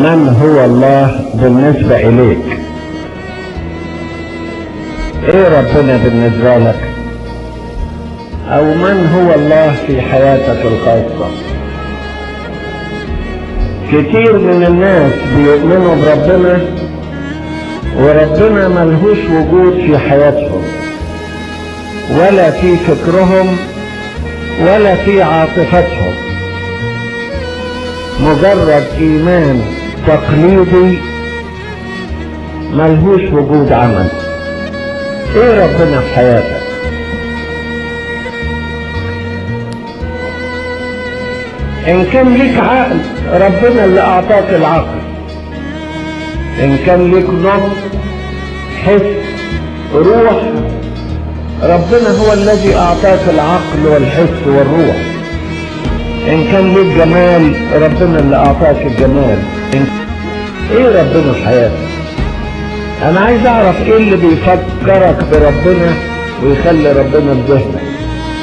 من هو الله بالنسبة إليك؟ إيه ربنا بالنسبة لك؟ أو من هو الله في حياتك الخاصة؟ كتير من الناس بيؤمنوا بربنا وربنا ملهوش وجود في حياتهم ولا في فكرهم ولا في عاطفتهم. مجرد إيمان تقليدي ملهوش وجود عمل. إيه ربنا في حياتك؟ إن كان ليك عقل ربنا اللي أعطاك العقل. إن كان ليك نبض حس روح ربنا هو الذي أعطاك العقل والحس والروح. إن كان ليك جمال ربنا اللي أعطاك الجمال. إيه ربنا في حياتك؟ أنا عايز اعرف إيه اللي بيفكرك بربنا ويخلي ربنا في ذهنك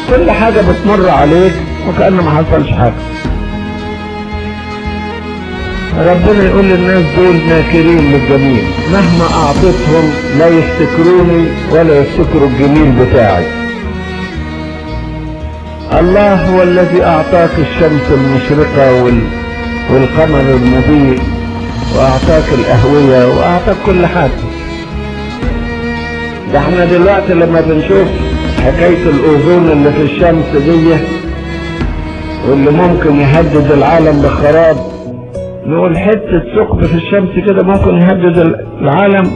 كل حاجة بتمر عليك وكأن ما حصلش حاجة. ربنا يقول للناس دول ناكرين للجميل. مهما أعطيتهم لا يفتكروني ولا يفتكروا الجميل بتاعي. الله هو الذي أعطاك الشمس المشرقة وال... والقمر المضيء وأعطاك الأهوية وأعطاك كل حاجة. ده إحنا دلوقتي لما بنشوف حكاية الأوزون اللي في الشمس دي واللي ممكن يهدد العالم بخراب نقول حتة ثقب في الشمس كده ممكن يهدد العالم.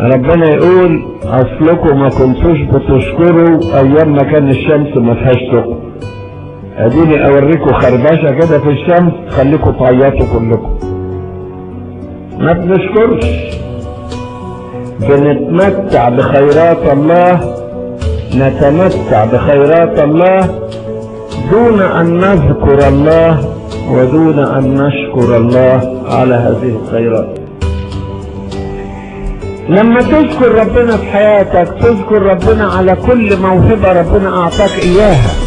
ربنا يقول أصلكم ما كنتوش بتشكروا أيام ما كان الشمس ما فيهاش ثقب. اديني اوريكم خربشة كده في الشمس خليكم تعيطوا كلكم. ما بنشكرش. بنتمتع بخيرات الله نتمتع بخيرات الله دون أن نذكر الله ودون أن نشكر الله على هذه الخيرات. لما تذكر ربنا في حياتك تذكر ربنا على كل موهبة ربنا أعطاك إياها.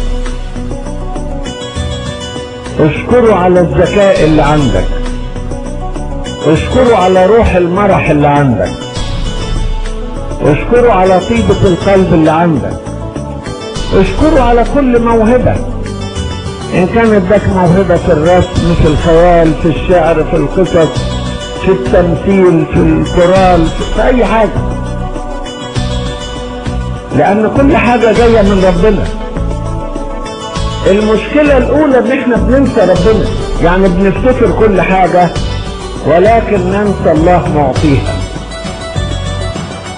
اشكره على الذكاء اللي عندك. اشكره على روح المرح اللي عندك. اشكره على طيبة القلب اللي عندك. اشكره على كل موهبة. إن كان اداك موهبة في الرسم في الخيال في الشعر في القصص في التمثيل في الكورال في أي حاجة. لأن كل حاجة جاية من ربنا. المشكلة الأولى إن إحنا بننسى ربنا. يعني بنفتكر كل حاجة ولكن ننسى الله معطيها.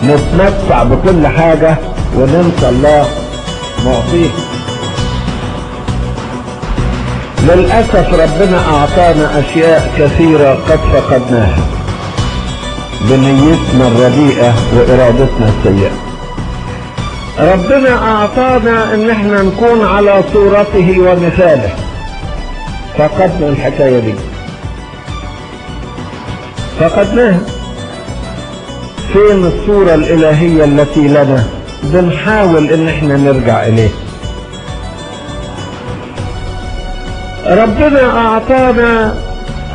نتمتع بكل حاجة وننسى الله معطيها. للأسف ربنا أعطانا أشياء كثيرة قد فقدناها. بنيتنا الرديئة وإرادتنا السيئة. ربنا أعطانا إن إحنا نكون على صورته ومثاله. فقدنا الحكاية دي. فقدناها. فين الصورة الإلهية التي لنا؟ بنحاول إن إحنا نرجع إليه. ربنا أعطانا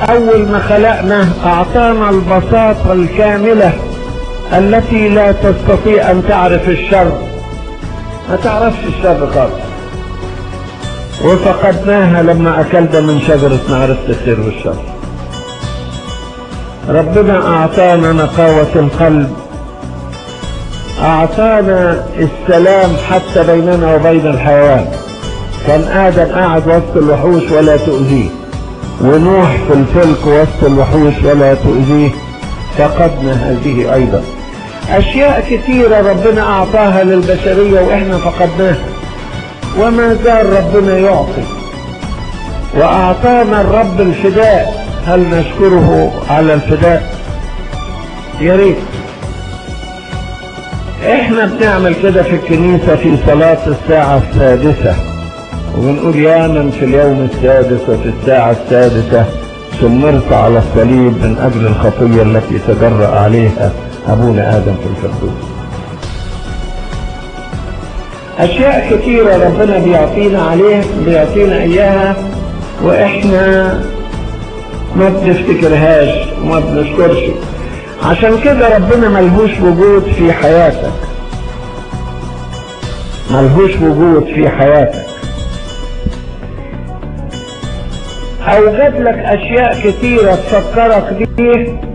أول ما خلقنا أعطانا البساطة الكاملة التي لا تستطيع أن تعرف الشر. ما تعرفش الشر خالص وفقدناها لما أكلنا من شجرة معرفة الخير والشر. ربنا أعطانا نقاوة القلب. أعطانا السلام حتى بيننا وبين الحيوان. كان آدم قاعد وسط الوحوش ولا تؤذيه. ونوح في الفلك وسط الوحوش ولا تؤذيه. فقدنا هذه أيضا. أشياء كثيرة ربنا أعطاها للبشرية وإحنا فقدناها. وما زال ربنا يعطي. وأعطانا الرب الفداء. هل نشكره على الفداء؟ يا ريت. إحنا بنعمل كده في الكنيسة في صلاة الساعة السادسة. وبنقول يا من في اليوم السادس وفي الساعة السادسة. سمرت على الصليب من أجل الخطية التي تجرأ عليها. أبونا آدم في الفردوس. أشياء كثيرة ربنا بيعطينا عليه بيعطينا إياها وإحنا ما بنفتكرهاش وما بنشكرش عشان كده ربنا ملهوش وجود في حياتك. ملهوش وجود في حياتك. أوجد لك أشياء كتيرة تفكرك بيه.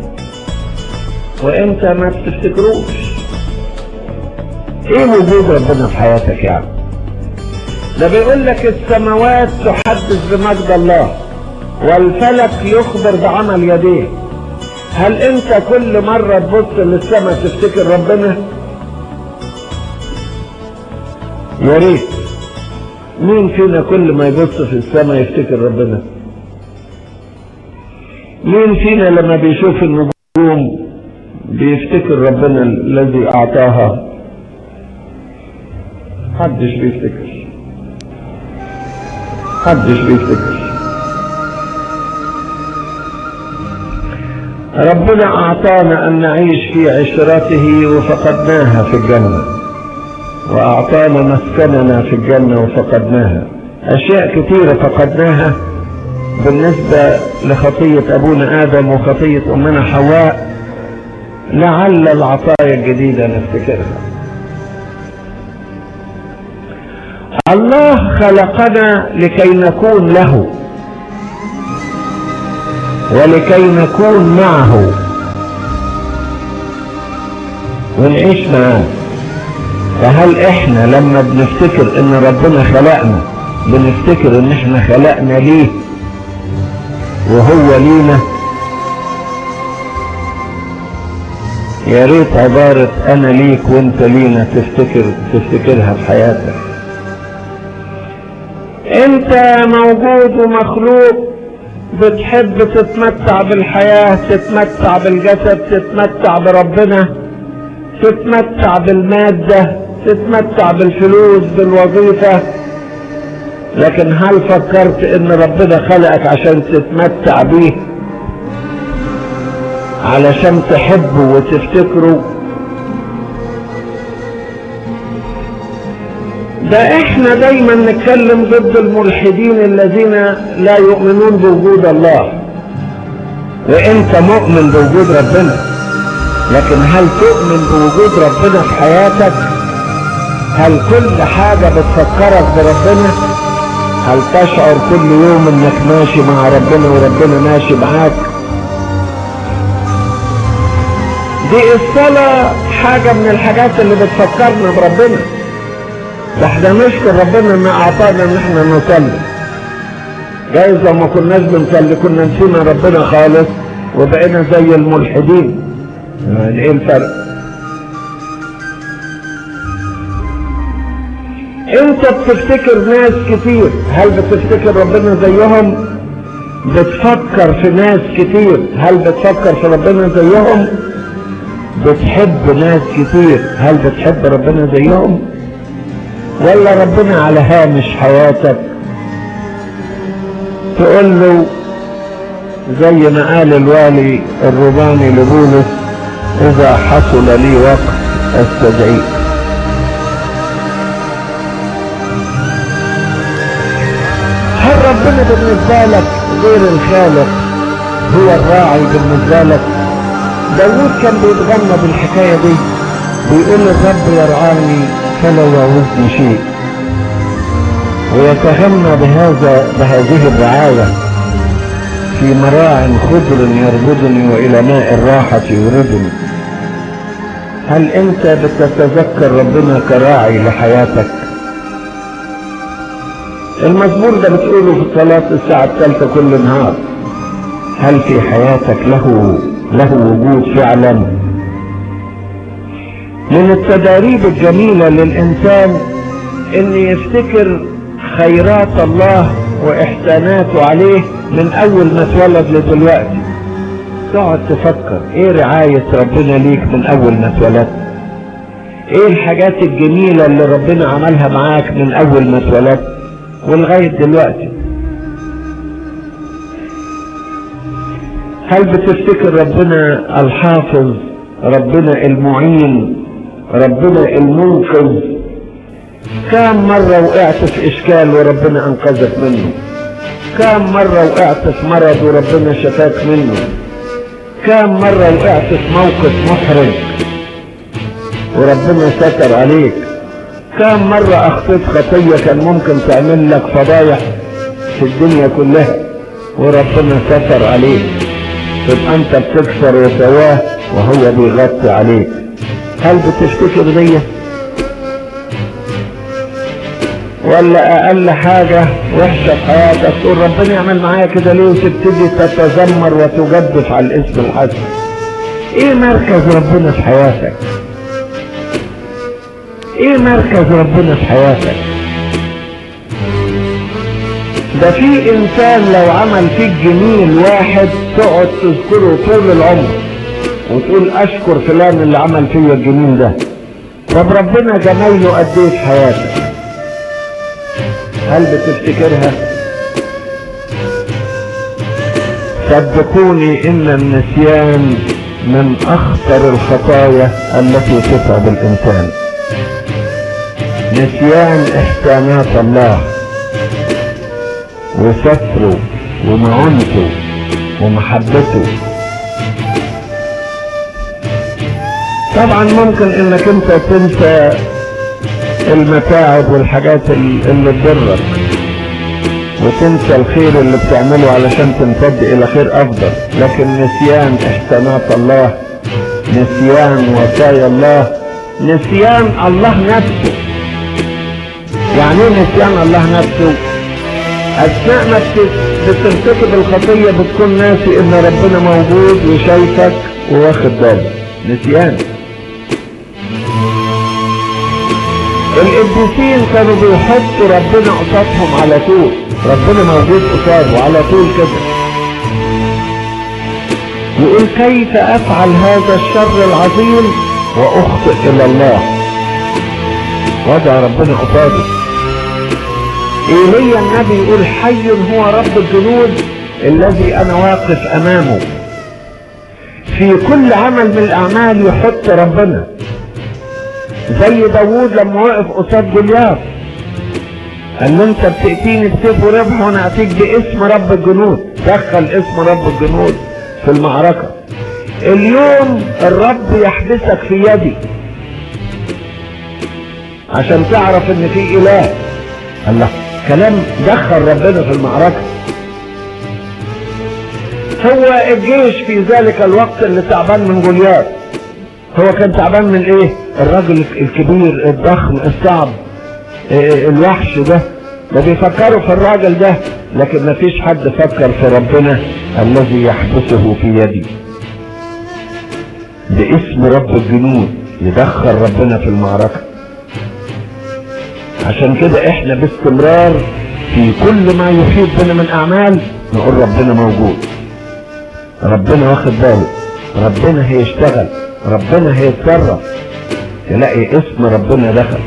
وإنت ما بتفتكروش. إيه وجود ربنا في حياتك يعني ده بيقول لك السماوات تحدث بمجد الله والفلك يخبر بعمل يديه. هل إنت كل مرة تبص للسماء تفتكر ربنا؟ يا ريت. مين فينا كل ما يبص في السماء يفتكر ربنا؟ مين فينا لما بيشوف النجوم بيفتكر ربنا الذي أعطاها. محدش بيفتكر. محدش بيفتكر. ربنا أعطانا أن نعيش في عشرته وفقدناها في الجنة. وأعطانا مسكننا في الجنة وفقدناها. أشياء كثيرة فقدناها. بالنسبة لخطية أبونا آدم وخطية أمنا حواء لعل العطايا الجديدة نفتكرها. الله خلقنا لكي نكون له ولكي نكون معه. ونعيش معاه. فهل إحنا لما بنفتكر إن ربنا خلقنا بنفتكر إن إحنا خلقنا ليه؟ وهو لينا؟ يا ريت عبارة أنا ليك وأنت لينا تفتكر تفتكرها في حياتك. أنت موجود ومخلوق بتحب تتمتع بالحياة تتمتع بالجسد تتمتع بربنا تتمتع بالمادة تتمتع بالفلوس بالوظيفة. لكن هل فكرت إن ربنا خلقك عشان تتمتع بيه؟ علشان تحبه وتفتكره ده إحنا دايما نتكلم ضد الملحدين الذين لا يؤمنون بوجود الله. وانت مؤمن بوجود ربنا. لكن هل تؤمن بوجود ربنا في حياتك؟ هل كل حاجة بتفكرك بربنا؟ هل تشعر كل يوم انك ماشي مع ربنا وربنا ماشي معاك؟ دي الصلاة حاجة من الحاجات اللي بتفكرنا بربنا. إحنا نشكر ربنا إن أعطانا إن إحنا نصلي. جايز لو ما كناش بنصلي كنا نسينا ربنا خالص وبقينا زي الملحدين. يعني إيه الفرق انت بتفتكر ناس كتير هل بتفتكر ربنا زيهم؟ بتفكر في ناس كتير هل بتفكر في ربنا زيهم؟ بتحب ناس كتير. هل بتحب ربنا زيهم؟ ولا ربنا على هامش حياتك؟ تقول له زي ما قال الوالي الروماني لبولس إذا حصل لي وقت استدعيك هل ربنا بالنسبة لك غير الخالق؟ هو الراعي بالنسبة لك؟ داود كان بيتغنى بالحكاية دي بيقول الرب يرعاني فلا يعوزني شيء. ويتغنى بهذا بهذه الرعاية في مراع خضر يربضني وإلى ماء الراحة يوردني. هل أنت بتتذكر ربنا كراعي لحياتك؟ المزمور ده بتقوله في الصلاة الساعة الثالثة كل نهار. هل في حياتك له له وجود فعلا. من التداريب الجميلة للإنسان إن يفتكر خيرات الله وإحساناته عليه من أول ما اتولد لدلوقتي. تقعد تفكر إيه رعاية ربنا ليك من أول ما اتولدت؟ إيه الحاجات الجميلة اللي ربنا عملها معاك من أول ما اتولدت؟ ولغاية دلوقتي. هل بتفتكر ربنا الحافظ ربنا المعين ربنا المنقذ؟ كم مرة وقعت في إشكال وربنا أنقذك منه؟ كم مرة وقعت في مرض وربنا شفاك منه؟ كم مرة وقعت في موقف محرج وربنا ستر عليك؟ كم مرة أخطيت خطية كان ممكن تعمل لك فضايح في الدنيا كلها وربنا ستر عليك؟ تبقى أنت بتكسر وسواه وهو بيغطي عليك. هل بتفتكر دي ولا أقل حاجة وحشة في حياتك. تقول ربنا يعمل معايا كده ليه وتبتدي تتذمر وتجدف على الاسم الحسن. إيه مركز ربنا في حياتك؟ إيه مركز ربنا في حياتك؟ ده في إنسان لو عمل فيك جميل واحد تقعد تذكره طول العمر وتقول أشكر فلان اللي عمل فيا الجميل ده. طب ربنا جمايله قد إيه في حياتك هل بتفتكرها؟ صدقوني إن النسيان من أخطر الخطايا التي تتعب الإنسان. نسيان إحسانات الله. وستره ومعونته ومحبته. طبعا ممكن إنك أنت تنسى المتاعب والحاجات اللي تضرك وتنسى الخير اللي بتعمله علشان تمتد إلى خير أفضل. لكن نسيان احسانات الله نسيان وصايا الله نسيان الله نفسه. يعني إيه نسيان الله نفسه؟ أثناء ما بترتكب الخطية بتكون ناسي إن ربنا موجود وشايفك وواخد باله نسيان. القديسين كانوا بيحطوا ربنا قصادهم على طول. ربنا موجود قصاده على طول كده. يقول كيف أفعل هذا الشر العظيم وأخطئ إلى الله؟ وضع ربنا قصاده. ايليا النبي يقول حي هو رب الجنود الذي أنا واقف أمامه. في كل عمل من الأعمال يحط ربنا. زي داوود لما وقف قصاد جولياث قال له أنت بتأتيني بسيف ورمح وأنا اتيك باسم رب الجنود. دخل اسم رب الجنود في المعركة. اليوم الرب يحبسك في يدي. عشان تعرف إن في إله. الله. كلام دخل ربنا في المعركة. هو الجيش في ذلك الوقت اللي تعبان من جولياث هو كان تعبان من إيه؟ الراجل الكبير الضخم الصعب إيه الوحش ده. ده بيفكروا في الراجل ده لكن ما فيش حد فكر في ربنا الذي يحبسه في يدي. باسم رب الجنود يدخل ربنا في المعركة. عشان كده إحنا باستمرار في كل ما يحيط بنا من اعمال نقول ربنا موجود. ربنا واخد باله. ربنا هيشتغل. ربنا هيتصرف. تلاقي اسم ربنا دخل.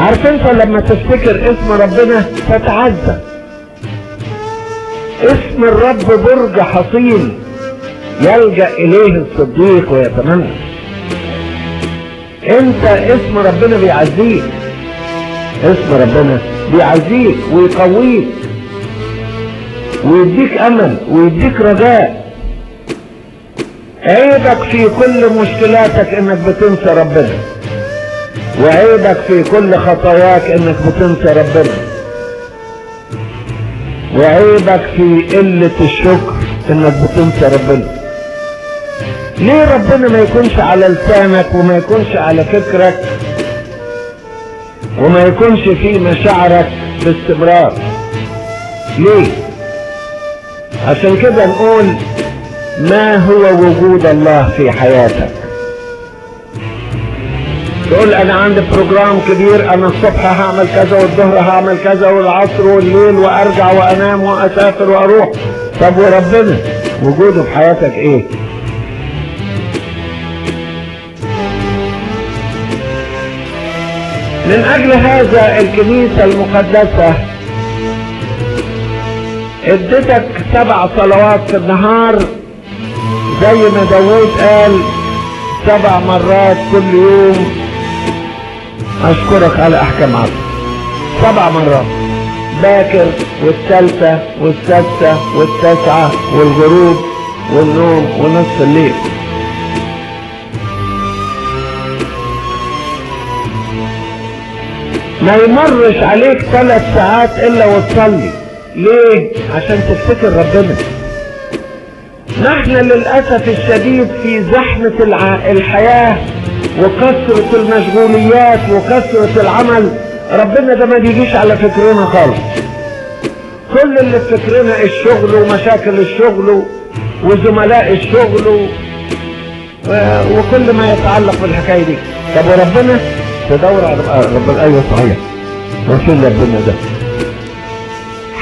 عارف انت لما تفتكر اسم ربنا تتعزى. اسم الرب برج حصين يلجأ إليه الصديق ويتمنى. انت اسم ربنا بيعزيك. اسم ربنا بيعزيك ويقويك ويديك أمل ويديك رجاء. عيبك في كل مشكلاتك إنك بتنسى ربنا. وعيبك في كل خطاياك إنك بتنسى ربنا. وعيبك في قلة الشكر إنك بتنسى ربنا. ليه ربنا ما يكونش على لسانك وما يكونش على فكرك؟ وما يكونش في مشاعرك باستمرار. ليه؟ عشان كده نقول ما هو وجود الله في حياتك؟ تقول أنا عندي بروجرام كبير أنا الصبح هعمل كذا والظهر هعمل كذا والعصر والليل وأرجع وأنام وأسافر وأروح. طب وربنا؟ وجوده في حياتك إيه؟ من أجل هذا الكنيسة المقدسة ادتك سبع صلوات في النهار زي ما داوود قال سبع مرات كل يوم. أشكرك على احكام عبد سبع مرات باكر والثالثة والسادسة والتاسعة والغروب والنوم ونصف الليل. ما يمرش عليك ثلاث ساعات إلا وتصلي. ليه؟ عشان تفتكر ربنا. نحن للأسف الشديد في زحمة الع... الحياة وكثرة المشغوليات وكثرة العمل. ربنا ده ما بيجيش على فكرنا خالص. كل اللي في فكرنا الشغل ومشاكل الشغل وزملاء الشغل و... وكل ما يتعلق بالحكاية دي. طب وربنا؟ تدور على ربنا أيوه صحيح. وفين ربنا ده.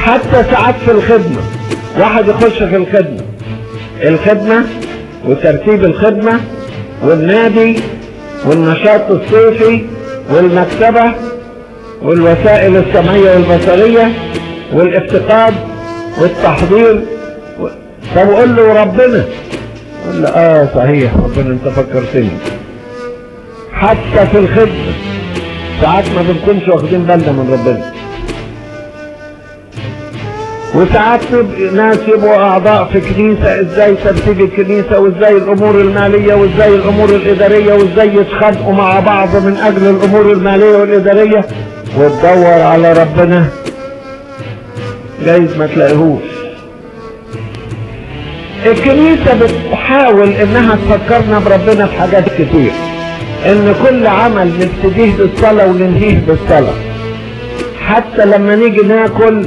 حتى ساعات في الخدمة واحد يخش في الخدمة. الخدمة وترتيب الخدمة والنادي والنشاط الصيفي والمكتبة والوسائل السمعية والبصرية والافتقاد والتحضير. طب قول له ربنا. قول له آه صحيح ربنا أنت فكرتني حتى في الخدمة. ساعات ما بنكونش واخدين بالنا من ربنا. وساعات ناس يبقوا أعضاء في كنيسة إزاي ترتيب الكنيسة وإزاي الأمور المالية وإزاي الأمور الإدارية وإزاي يتخانقوا مع بعض من أجل الأمور المالية والإدارية. وتدور على ربنا جايز ما تلاقيهوش. الكنيسة بتحاول إنها تفكرنا بربنا في حاجات كتير. إن كل عمل نبتديه بالصلاة وننهيه بالصلاة. حتى لما نيجي ناكل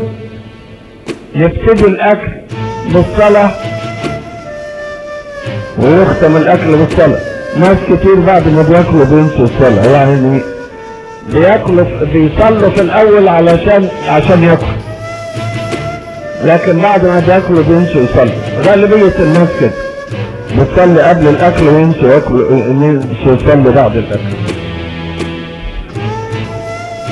نبتدي الأكل بالصلاة ويختم الأكل بالصلاة. ناس كتير بعد ما بياكلوا بينسوا الصلاة. يعني بياكلوا بيصلوا في الأول علشان عشان ياكلوا. لكن بعد ما بياكلوا بينسوا يصلوا غالبية الناس كده. بتصلي قبل الأكل وينسوا ياكلوا ينسوا يصلي بعد الأكل.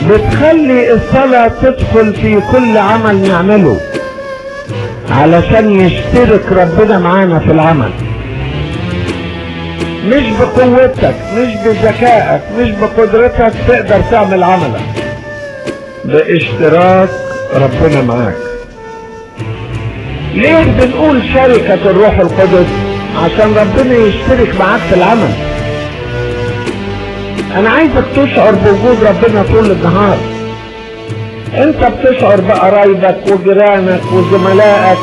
بتخلي الصلاة تدخل في كل عمل نعمله علشان يشترك ربنا معانا في العمل. مش بقوتك مش بذكائك مش بقدرتك تقدر تعمل عملك. باشتراك ربنا معاك. ليه بنقول شركة الروح القدس؟ عشان ربنا يشترك معاك في العمل. أنا عايزك تشعر بوجود ربنا طول النهار. أنت بتشعر بقرايبك وجيرانك وزملائك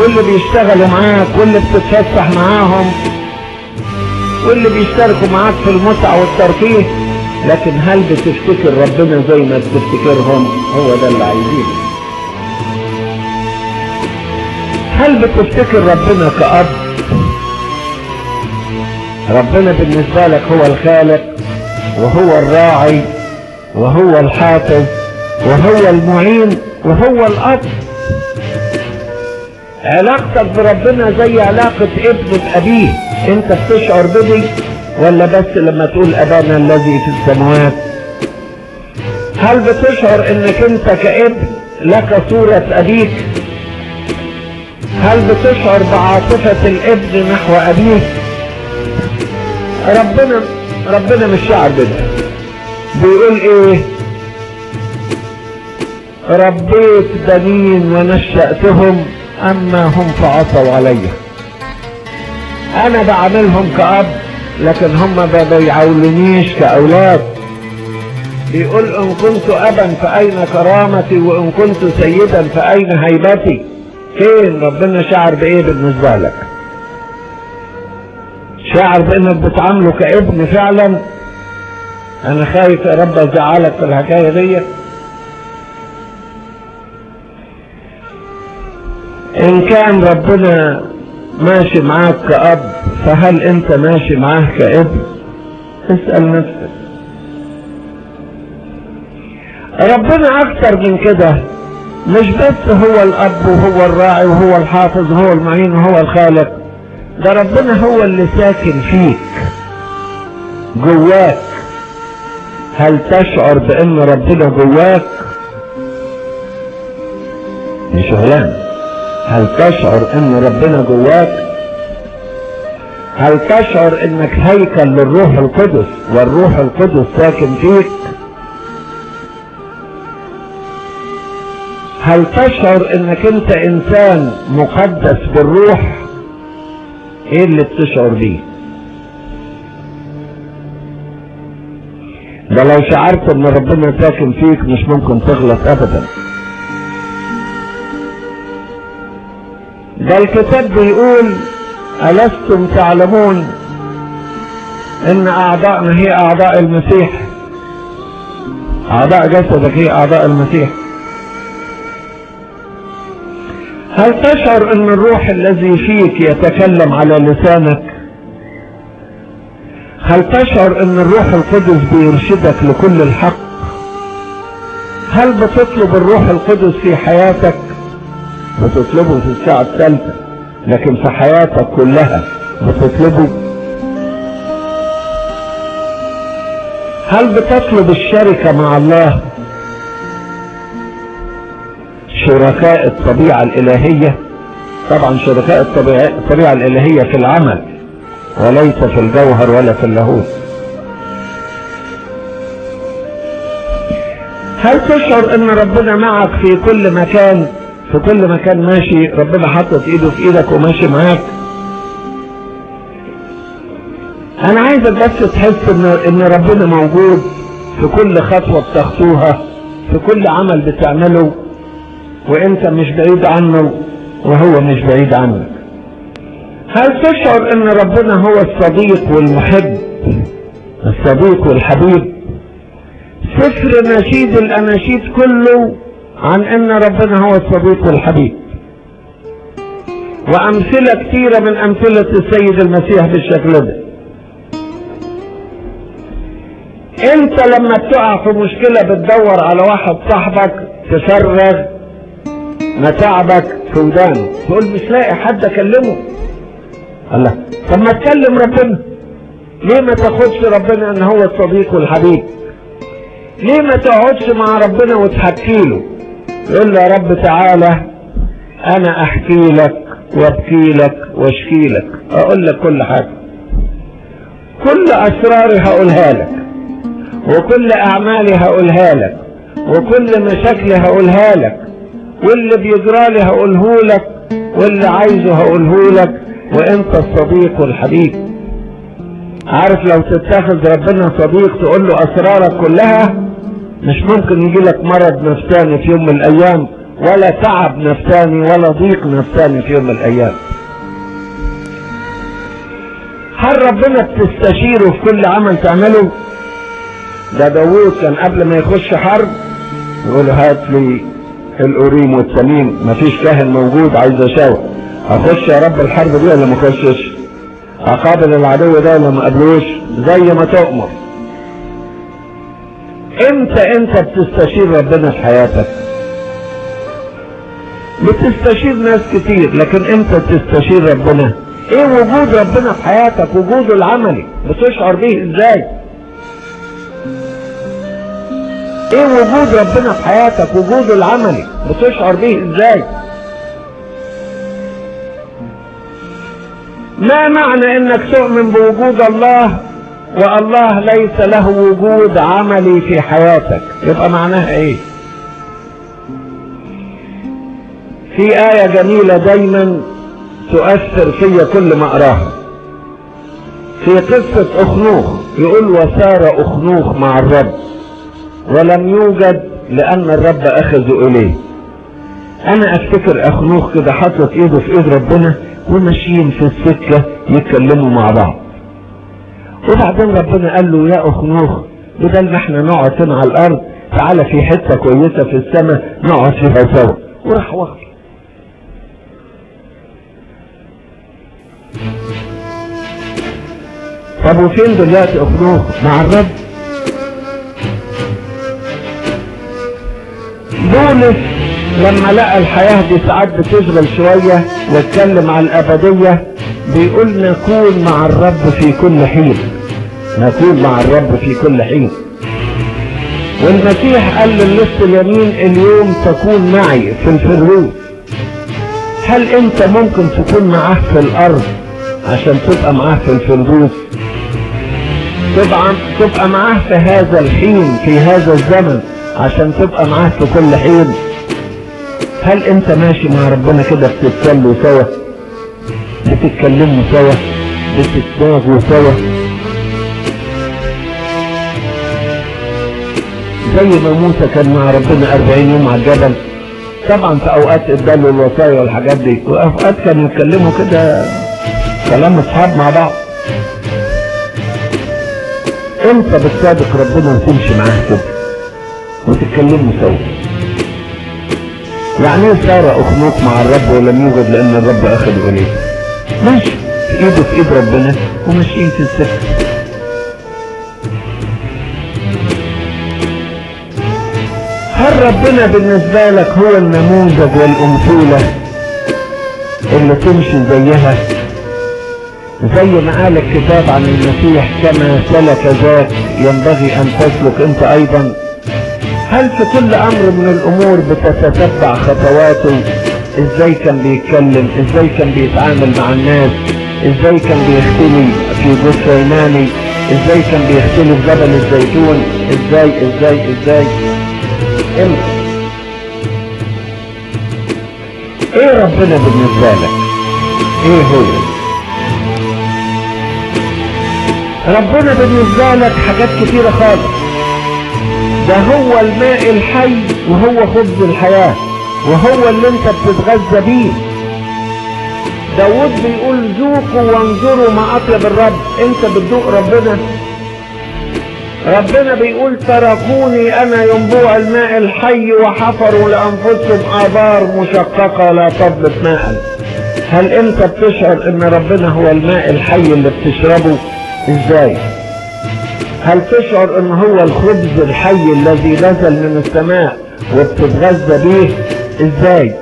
واللي بيشتغلوا معاك واللي بتتفسح معاهم واللي بيشتركوا معاك في المتعة والترفيه. لكن هل بتفتكر ربنا زي ما بتفتكرهم؟ هو ده اللي عايزينه. هل بتفتكر ربنا كأب؟ ربنا بالنسبة لك هو الخالق وهو الراعي وهو الحافظ وهو المعين وهو الأب. علاقتك بربنا زي علاقة ابن بأبيه أنت بتشعر بدي ولا بس لما تقول أبانا الذي في السماوات؟ هل بتشعر إنك أنت كابن لك صورة أبيك؟ هل بتشعر بعاطفة الإبن نحو أبيه ربنا ربنا مش شاعر بده بيقول إيه؟ ربيت بنين ونشأتهم أما هم فعصوا علي. أنا بعملهم كأب لكن هم ما بيعولنيش كأولاد. بيقول إن كنت أبا فأين كرامتي وإن كنت سيدا فأين هيبتي؟ فين؟ ربنا شعر بإيه بالنسبة لك؟ شاعر بانك بتعامله كابن فعلا. أنا خايف يا رب أزعلك في الحكاية دي. إن كان ربنا ماشي معاك كأب فهل أنت ماشي معاه كابن؟ اسأل نفسك. ربنا أكتر من كده. مش بس هو الأب وهو الراعي وهو الحافظ وهو المعين وهو الخالق. ده ربنا هو اللي ساكن فيك جواك. هل تشعر بإن ربنا جواك؟ دي شغلانة. هل تشعر إن ربنا جواك؟ هل تشعر إنك هيكل للروح القدس والروح القدس ساكن فيك؟ هل تشعر إنك أنت إنسان مقدس بالروح؟ إيه اللي بتشعر بيه. ده لو شعرت إن ربنا ساكن فيك مش ممكن تغلط ابدا. ده الكتاب بيقول ألستم تعلمون إن أعضاءنا هي أعضاء المسيح؟ أعضاء جسدك هي أعضاء المسيح. هل تشعر أن الروح الذي فيك يتكلم على لسانك؟ هل تشعر أن الروح القدس بيرشدك لكل الحق؟ هل بتطلب الروح القدس في حياتك؟ بتطلبه في الساعة الثالثة لكن في حياتك كلها بتطلبه. هل بتطلب الشركة مع الله؟ شركاء الطبيعة الإلهية. طبعا شركاء الطبيعة, الإلهية في العمل وليس في الجوهر ولا في اللاهوت. هل تشعر أن ربنا معك في كل مكان؟ في كل مكان ماشي ربنا حاطط إيده في إيدك وماشي معاك. أنا عايزك بس تحس ان إن ربنا موجود في كل خطوة بتخطوها في كل عمل بتعمله وانت مش بعيد عنه وهو مش بعيد عنك. هل تشعر ان ربنا هو الصديق والمحب؟ الصديق والحبيب. سفر نشيد الاناشيد كله عن ان ربنا هو الصديق والحبيب. وأمثلة كثيرة من أمثلة السيد المسيح بالشكل ده. انت لما بتقع في مشكلة بتدور على واحد صاحبك تفرغ متاعبك في ودانه تقول مش لاقي حد أكلمه. الله طب ما تكلم ربنا. ليه ما تاخدش ربنا إن هو الصديق والحبيب؟ ليه ما تقعدش مع ربنا وتحكي له؟ يقول له يا رب تعالى أنا أحكي لك وأبكي لك وأشكي لك. أقول لك كل حاجة. كل أسراري هقولها لك. وكل أعمالي هقولها لك. وكل مشاكلي هقولها لك. واللي بيجرالي هقوله لك واللي عايزه هقوله لك وانت الصديق والحبيب. عارف لو تتخذ ربنا صديق تقول له أسرارك كلها مش ممكن يجي لك مرض نفساني في يوم من الأيام ولا تعب نفساني ولا ضيق نفساني في يوم من الأيام. هل ربنا بتستشيره في كل عمل تعمله؟ ده داوود كان قبل ما يخش حرب يقول هات لي الأوريم والتميم مفيش كاهن موجود عايز أشاور أخش يا رب الحرب دي ولا ما أخشش؟ أقابل العدو ده ولا ما أقابلوش؟ زي ما تؤمر. إمتى أنت بتستشير ربنا في حياتك؟ بتستشير ناس كتير لكن إمتى بتستشير ربنا؟ إيه وجود ربنا في حياتك؟ وجوده العملي بتشعر بيه إزاي؟ إيه وجود ربنا في حياتك؟ وجوده العملي بتشعر بيه إزاي؟ ما معنى انك تؤمن بوجود الله والله ليس له وجود عملي في حياتك؟ يبقى معناها إيه؟ في آية جميلة دايما تؤثر فيا كل ما أقراها. في قصة أخنوخ يقول وسار أخنوخ مع الرب. ولم يوجد لأن الرب أخذه إليه. أنا أفتكر أخنوخ كده حاطط إيده في إيد ربنا وماشيين في السكة يتكلموا مع بعض. وبعدين ربنا قال له يا أخنوخ بدل ما إحنا نقعد هنا على الأرض تعالى في حتة كويسة في السماء نقعد فيها سوا. وراح واخد طب وفين دلوقتي أخنوخ؟ مع الرب؟ بولس لما لقى الحياة دي ساعات بتشغل شوية واتكلم عن الأبدية بيقول نكون مع الرب في كل حين. نكون مع الرب في كل حين. والمسيح قال للص اليمين اليوم تكون معي في الفردوس هل أنت ممكن تكون معاه في الأرض عشان تبقى معاه في الفردوس تبقى تبقى معاه في هذا الحين في هذا الزمن. عشان تبقى معاه في كل حين. هل انت ماشي مع ربنا كده بتتسلوا سوا؟ بتتكلموا سوا؟ بتتناغوا سوا؟ زي ما موسى كان مع ربنا 40 يوم على الجبل. طبعا في أوقات اداله الوصايا والحاجات دي. وأوقات كانوا يتكلموا كده كلام أصحاب مع بعض. انت بتصادق ربنا وتمشي معاه كده وتتكلموا سوا يعني إيه صار أخنوق مع الرب ولم يوجد لأن الرب أخذ اليه ماشي. إيده في إيد ربنا وماشيين في السكه هل ربنا بالنسبة لك هو النموذج والأمثلة اللي تمشي زيها؟ زي ما قال الكتاب عن المسيح كما سلك ذاك ينبغي أن تسلك أنت أيضا. هل في كل أمر من الأمور بتتتبع خطواته إزاي كان بيتكلم؟ إزاي كان بيتعامل مع الناس؟ إزاي كان بيختلي في جثيماني إزاي كان بيختلي في جبل الزيتون؟ إزاي؟ إزاي؟ إزاي؟ إمتى إيه ربنا بالنسبة لك؟ إيه هو؟ ربنا بالنسبة لك حاجات كتيرة خالص. ده هو الماء الحي وهو خبز الحياة وهو اللي انت بتتغذى بيه. داود بيقول ذوقوا وانظروا ما أطيب الرب. انت بتذوق ربنا؟ ربنا بيقول تركوني أنا ينبوع الماء الحي وحفروا لانفسهم آبار مشققة لا تضبط ماء. هل انت بتشعر إن ربنا هو الماء الحي اللي بتشربه؟ إزاي؟ هل تشعر إن هو الخبز الحي الذي نزل من السماء وبتتغذى به إزاي؟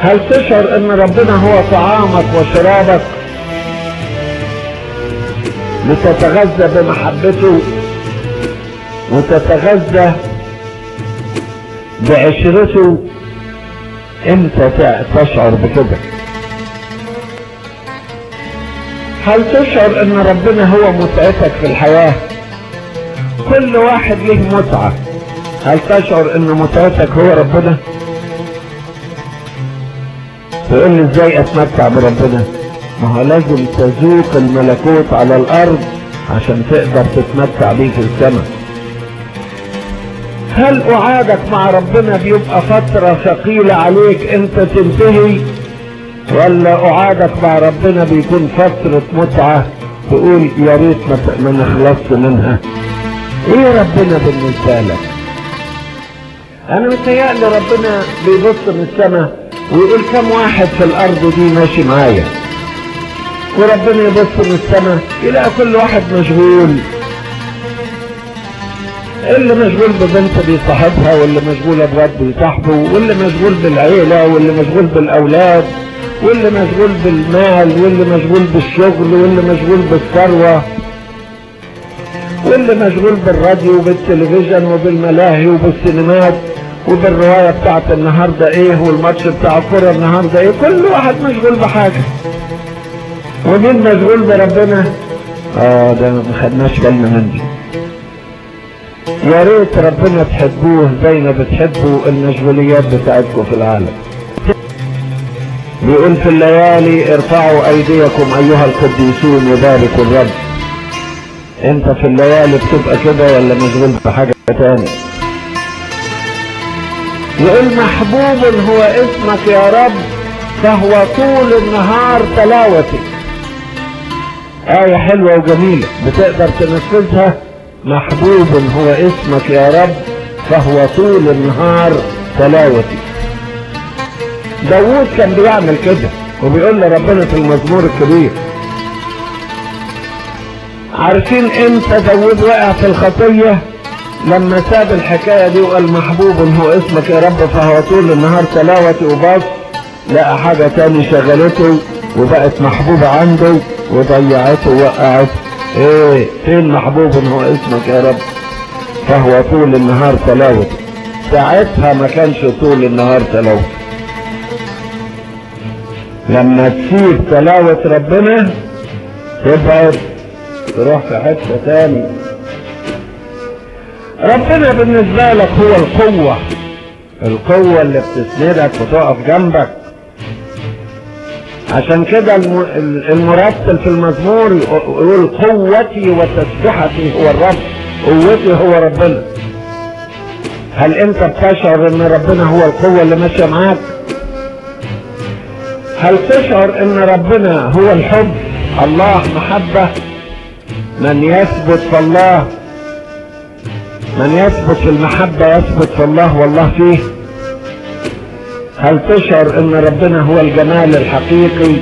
هل تشعر إن ربنا هو طعامك وشرابك لتتغذى بمحبته وتتغذى بعشرته؟ إمتى تشعر بكده؟ هل تشعر أن ربنا هو متعتك في الحياة؟ كل واحد له متعة. هل تشعر أن متعتك هو ربنا؟ تقول لي إزاي أتمتع بربنا؟ ما هو لازم تذوق الملكوت على الأرض عشان تقدر تتمتع بيه في السماء. هل قعادك مع ربنا بيبقى فترة ثقيلة عليك أنت تنتهي؟ ولا قعادك مع ربنا بيكون فترة متعة تقول يا ريت ما نخلصت منها. إيه ربنا بالنسبة لك؟ أنا متهيألي ربنا بيبص من السماء ويقول كم واحد في الأرض دي ماشي معايا. وربنا يبص من السماء يلاقي كل واحد مشغول. اللي مشغول ببنت بيصاحبها واللي مشغول بواد بيصاحبه واللي مشغول بالعيلة واللي مشغول بالأولاد. واللي مشغول بالمال واللي مشغول بالشغل واللي مشغول بالثروة واللي مشغول بالراديو وبالتلفزيون وبالملاهي وبالسينمات وبالرواية بتاعت النهاردة إيه والماتش بتاع الكورة النهاردة إيه كل واحد مشغول بحاجة. ومين مشغول بربنا؟ آه ده ما خدناش بالنا من دي يا ريت ربنا تحبوه زي ما بتحبوا المشغوليات بتاعتكم في العالم. بيقول في الليالي ارفعوا أيديكم أيها القديسون يبارك الرب. أنت في الليالي بتبقى كده ولا مشغول بحاجة تاني؟ يقول محبوب هو اسمك يا رب فهو طول النهار تلاوتي. آية حلوة وجميلة بتقدر تنفذها. محبوب هو اسمك يا رب فهو طول النهار تلاوتي. داوود كان بيعمل كده وبيقول لربنا في المزمور الكبير. عارفين إمتى داوود وقع في الخطية؟ لما ساب الحكاية دي وقال محبوب هو اسمك يا رب فهو طول النهار تلاوتي وبص لقى حاجة تاني شغلته وبقت محبوبة عنده وضيعته ووقعته إيه فين محبوب هو اسمك يا رب؟ فهو طول النهار تلاوته. ساعتها ما كانش طول النهار تلاوته. لما تسيب تلاوة ربنا تبعد تروح في حتة تاني. ربنا بالنسبة لك هو القوة. القوة اللي بتسندك وتقف جنبك. عشان كده المرتل في المزمور يقول قوتي وتسبحتي هو الرب قوتي هو ربنا. هل انت بتشعر ان ربنا هو القوة اللي ماشية معاك؟ هل تشعر إن ربنا هو الحب؟ الله محبة؟ من يثبت في الله من يثبت في المحبة يثبت في الله والله فيه. هل تشعر إن ربنا هو الجمال الحقيقي؟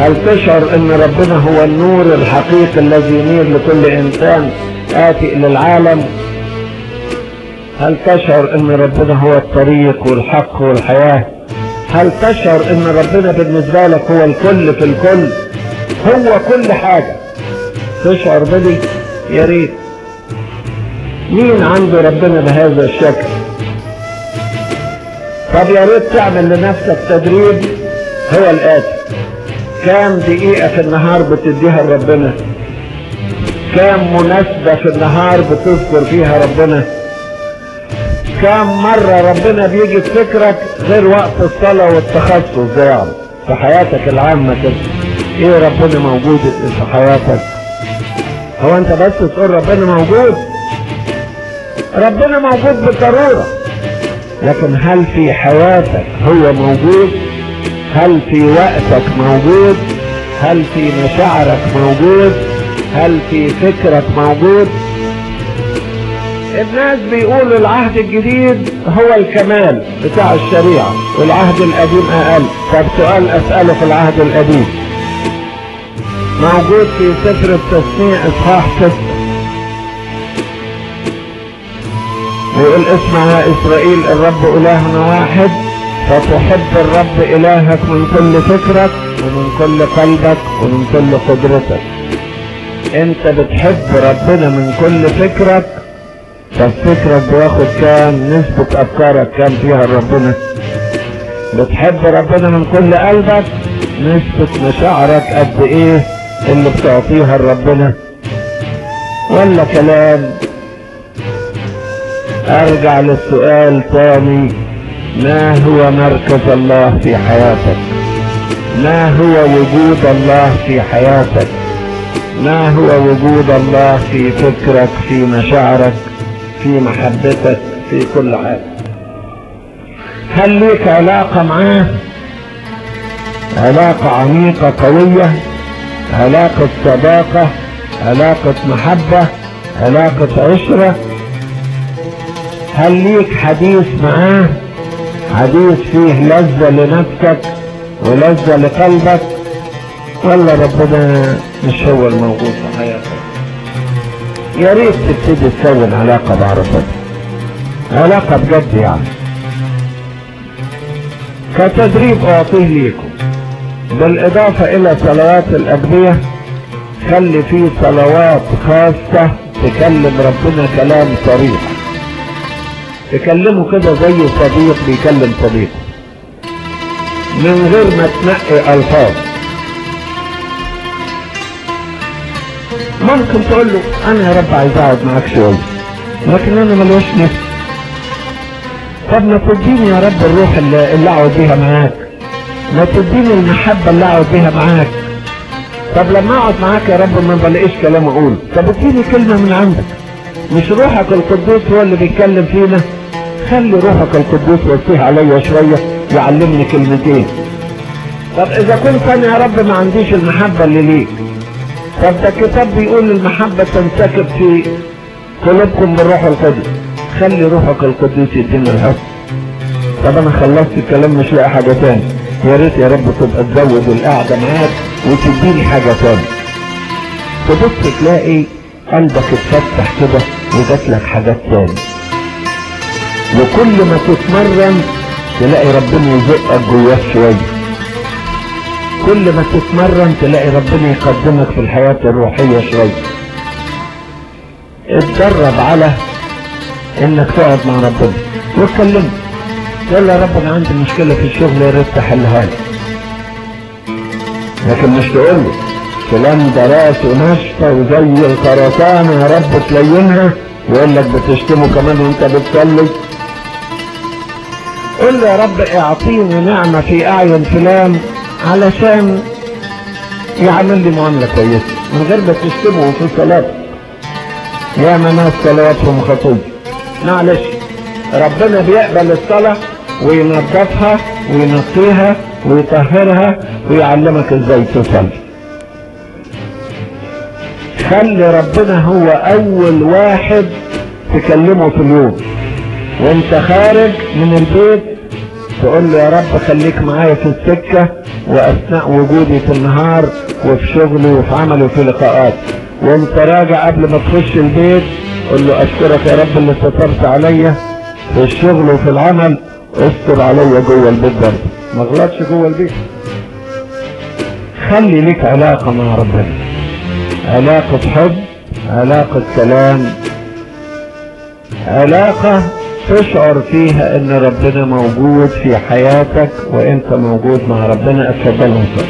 هل تشعر إن ربنا هو النور الحقيقي الذي ينير لكل إنسان آتي إلى العالم؟ هل تشعر إن ربنا هو الطريق والحق والحياة؟ هل تشعر إن ربنا بالنسبة لك هو الكل في الكل؟ هو كل حاجة. تشعر بدي؟ يا ريت. مين عنده ربنا بهذا الشكل؟ طب يا ريت تعمل لنفسك تدريب. هو الآتي. كام دقيقة في النهار بتديها لربنا؟ كام مناسبة في النهار بتذكر فيها ربنا؟ كام مرة ربنا بيجي في فكرك غير وقت الصلاة والتخصص ده يعني. في حياتك العامة كده. إيه ربنا موجود في حياتك؟ هو أنت بس تقول ربنا موجود؟ ربنا موجود بالضرورة. لكن هل في حياتك هو موجود؟ هل في وقتك موجود؟ هل في مشاعرك موجود؟ هل في فكرك موجود؟ الناس بيقولوا العهد الجديد هو الكمال بتاع الشريعة والعهد القديم أقل. طب سؤال أسأله في العهد القديم. موجود في سفر التسميع إصحاح ستة. ويقول اسمع يا إسرائيل الرب إلهنا واحد فتحب الرب إلهك من كل فكرك ومن كل قلبك ومن كل قدرتك. أنت بتحب ربنا من كل فكرك طب فكرك بياخد كام؟ نسبة أفكارك كام فيها ربنا بتحب ربنا من كل قلبك؟ نسبة مشاعرك قد إيه اللي بتعطيها لربنا. ولا كلام. أرجع للسؤال تاني. ما هو مركز الله في حياتك؟ ما هو وجود الله في حياتك؟ ما هو وجود الله في فكرك في مشاعرك؟ في محبتك في كل حاجة. هل ليك علاقة معاه؟ علاقة عميقة قوية علاقة صداقة علاقة محبة علاقة عشرة. هل ليك حديث معاه؟ حديث فيه لذة لنفسك ولذة لقلبك. ولا ربنا مش هو الموجود في حياتك. يا ريت تبتدي تكون علاقة ربنا علاقة بجد يعني. كتدريب أعطيه ليكم. بالإضافة إلى صلوات الأدعية خلي فيه صلوات خاصة تكلم ربنا كلام صريح. تكلمه كده زي صديق بيكلم صديقه من غير ما تنقي ألفاظ. ممكن تقول له أنا يا رب عايز أقعد معاك شوية لكن أنا ملوش نفس. طب ما تديني يا رب الروح اللي, اللي أقعد بيها معاك. ما تديني المحبة اللي أقعد بيها معاك. طب لما أقعد معاك يا رب ما بلاقيش كلام اقوله طب اديني كلمة من عندك. مش روحك القدوس هو اللي بيتكلم فينا؟ خلي روحك القدوس وصيه عليا شوية يعلمني كلمتين. طب إذا كنت أنا يا رب ما عنديش المحبة اللي ليك ده الكتاب بيقول المحبة تنسكب في قلوبكم بالروح القدس خلي روحك القدوس يدينا الحب طب أنا خلصت الكلام مش لاقي حاجة تاني. يا ريت يا رب تبقى تزود القعدة معاك وتديني حاجة تاني. تبص تلاقي قلبك اتفتح كده وجات لك حاجات تاني. وكل ما تتمرن تلاقي ربنا يزقك جواك شوية. كل ما تتمرن تلاقي ربنا يقدمك في الحياة الروحية شوية. اتدرب على إنك تقعد مع ربنا. واتكلم. قول يا رب أنا عندي مشكلة في الشغل يا ريت تحلها لي. لكن مش تقول له فلان ده راسه ناشفة وزي الخرسانة يا رب تلينها. ويقول لك بتشتمه كمان وأنت بتصلي. قل له يا رب اعطيني نعمة في أعين فلان. علشان يعمل لي معاملة كويسة. من غير ما تشتمه في صلاتك يا ناس صلواتهم خطوب. معلش ربنا بيقبل الصلاة وينظفها وينقيها ويطهرها ويعلمك إزاي تصلي. خلي ربنا هو أول واحد تكلمه في اليوم. وانت خارج من البيت تقول له يا رب خليك معايا في السكة. وأثناء وجودي في النهار وفي شغلي وفي عملي وفي لقاءات. وانت راجع قبل ما تخش البيت قول له أشكرك يا رب اللي سترت عليا في الشغل وفي العمل. استر عليا جوه البيت برضه. ما غلطش جوه البيت. خلي ليك علاقة مع ربنا. علاقة حب علاقة كلام علاقة تشعر فيها إن ربنا موجود في حياتك وإنت موجود مع ربنا اتفضل انصر